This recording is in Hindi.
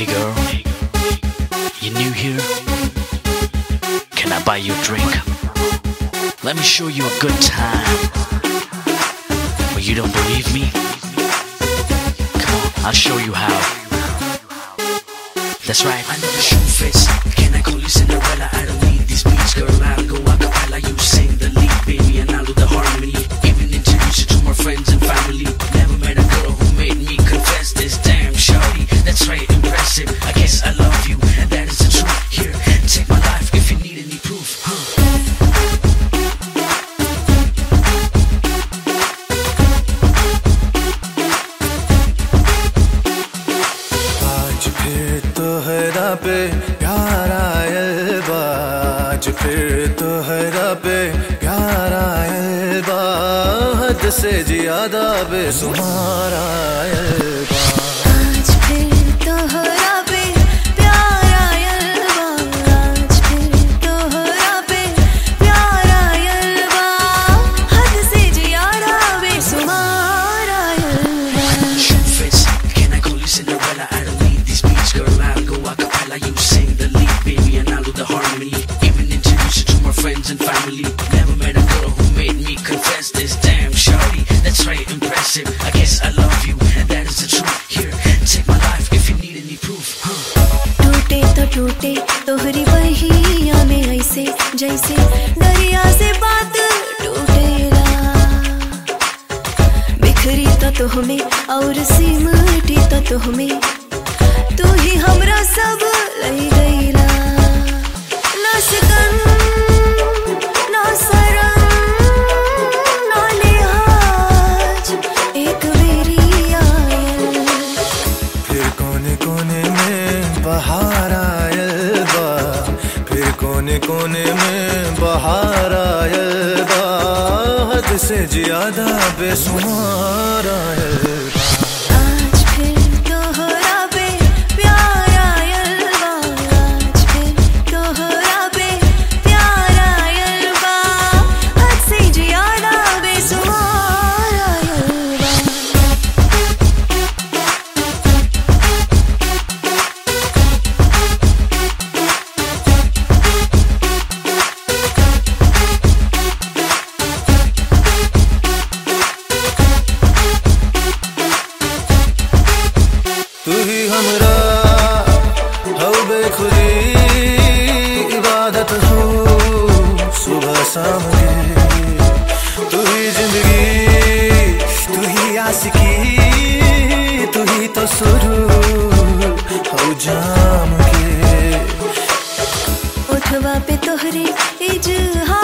Hey girl, you new here? Can I buy you a drink? Let me show you a good time. But you don't believe me? Come on, I'll show you how. That's right. I know the shoe fits. Can I पे प्यार आज फिर तोहरा पे प्यार हद से ज़्यादा बेसुमार आयल friends and family. Never met a girl who made me confess this. Damn, shawty, that's right, impressive. I guess I love you, and that is the truth. Here, take my life if you need any proof. टूटे तो टूटे तोहरी बहिया में ऐसे जैसे दरिया से बात टूटेला बिखरी तो तुहमें और सिमटी तो तुहमें तू ही हमरा सब कोने कोने में बाहर आय बाद से ज़्यादा बेसुमार आयल हो बेखुदी इबादत हो सुबह शाम की तू ही जिंदगी तू ही आशिकी तू ही तो शुरू हो जाम के उठवा पे तोहरे इजहार